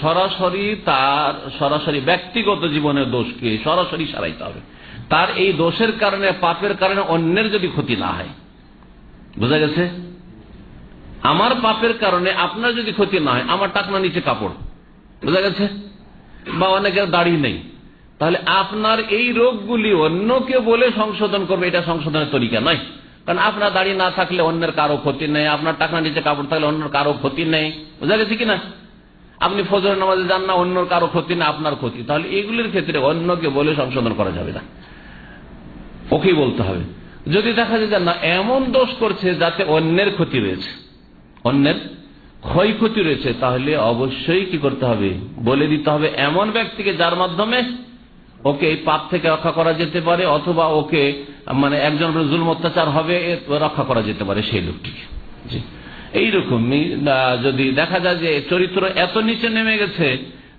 সরাসরি তার, সরাসরি ব্যক্তিগত জীবনের দোষকে সরাসরি সারাইতে হবে। তার এই দোষের কারণে, পাপের কারণে অন্যের যদি ক্ষতি না হয়। বোঝা গেছে? আমার পাপের কারণে আপনার যদি ক্ষতি না হয়, আমার টাকনা নিচে কাপড়। বোঝা গেছে? বা অনেকের দাড়ি নেই। তাহলে আপনার এই রোগগুলি অন্যকে বলে সংশোধন করবে, এটা সংশোধনের তরিকা নয়। কারণ আপনার দাড়ি না থাকলে অন্যের কারও ক্ষতি নেই, আপনার টাকা নিচে কাপড় থাকলে অন্যের কারও ক্ষতি নেই। বোঝা গেছে কিনা? আপনি ফজর নামাজে যান না, অন্যর কারও ক্ষতি না, আপনার ক্ষতি। তাহলে এগুলির ক্ষেত্রে অন্যকে বলে সংশোধন করা যাবে না। ওকেই বলতে হবে। যদি দেখা যায় না, এমন দোষ করছে যাতে অন্যের ক্ষতি রয়েছে, অন্যের ক্ষয়ক্ষতি রয়েছে, তাহলে অবশ্যই কি করতে হবে? বলে দিতে হবে এমন ব্যক্তিকে যার মাধ্যমে ওকে এই পাপ থেকে রক্ষা করা যেতে পারে, অথবা ওকে মানে একজন জুল অত্যাচার হবে রক্ষা করা যেতে পারে সেই লোকটিকে। জি। এইরকমই যদি দেখা যায় যে চরিত্র এত নিচে নেমে গেছে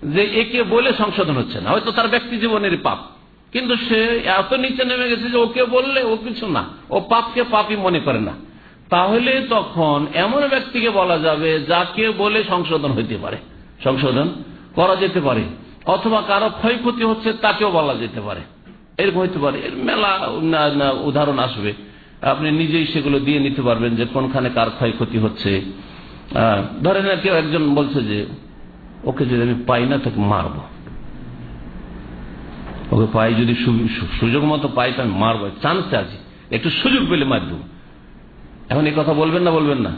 যে একে বলে সংশোধন হচ্ছে না, হয়তো তার ব্যক্তি জীবনের পাপ। কিন্তু সে এত নিচে নেমে গেছে যে ওকে বললে ও কিছু না, ও পাপকে পাপই মনে করে না। তাহলে তখন এমন ব্যক্তিকে বলা যাবে যাকে বলে সংশোধন হইতে পারে। সংশোধন করা যেতে পারে, অথবা কারও ক্ষয়ক্ষতি হচ্ছে তাকেও বলা যেতে পারে। এরকম হইতে পারে। এর মেলা উদাহরণ আসবে। আপনি নিজেই সেগুলো দিয়ে নিতে পারবেন যে কোনখানে কার ক্ষয়ক্ষতি হচ্ছে। ধরেন কেউ একজন বলছে যে, ওকে যদি আমি পাই না, তাকে মারবো। ওকে পাই যদি সুযোগ মতো পাই, তো আমি মারবো। চান্স আছে। একটু সুযোগ পেলে মার দেবো। এখন এই কথা বলবেন না বলবেন না?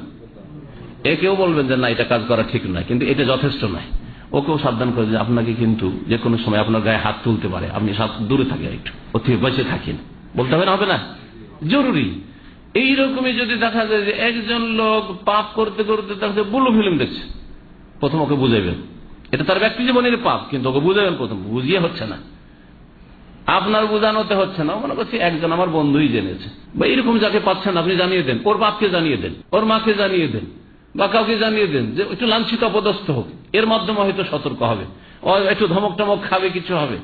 এ কেউ বলবেন যে, না, এটা কাজ করা ঠিক নয়। কিন্তু এটা যথেষ্ট নয়। ওকেও সাবধান করে যে আপনাকে কিন্তু যে কোনো সময় আপনার গায়ে হাত তুলতে পারে। আপনি সব, দূরে থাকেন একটু। ও থেকে বেঁচে থাকেন। বলতে হবে না হবে না? জরুরি। এইরকমই যদি দেখা যায় যে একজন লোক পাপ করতে করতে তাকে বুলু ফিল্ম দেখছে, প্রথম ওকে বুঝাইবেন। এটা তার ব্যক্তি জীবনের পাপ, কিন্তু ওকে বুঝাবেন প্রথম। বুঝিয়ে হচ্ছে না। আপনার বোঝানোতে হচ্ছে না। মনে করছি একজন আমার বন্ধুই জেনেছে। বা এরকম যাকে পাচ্ছেন, আপনি জানিয়ে দেন। ওর বাপকে জানিয়ে দেন। ওর মাকে জানিয়ে দেন। বা কাউকে জানিয়ে দেন যে একটু লাঞ্ছিত, অপদস্থ হোক। এর মাধ্যমে হয়তো সতর্ক হবে। ও একটু ধমক টমক খাবে, কিছু হবে।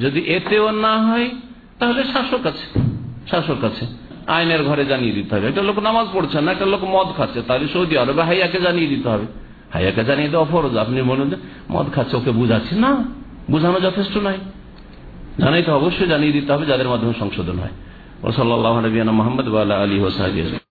যদি এতেও না হয়, তাহলে শাসক আছে। শাসক আছে। আইনের ঘরে জানিয়ে দিতে হবে। একটা লোক নামাজ পড়ছে না, একটা লোক মদ খাচ্ছে, তাহলে সৌদি আরবে হাইয়াকে জানিয়ে দিতে হবে। হাইয়াকে জানিয়ে দেওয়া ফরজ। আপনি মনে মদ খাচ্ছে, ওকে বুঝাচ্ছি? না, বুঝানো যথেষ্ট নয়। জানাই তো অবশ্যই জানিয়ে দিতে হবে, যাদের মাধ্যমে সংশোধন হয়। ও সাল্লাহ নবীনা মোহাম্মদ আলী হোসাহ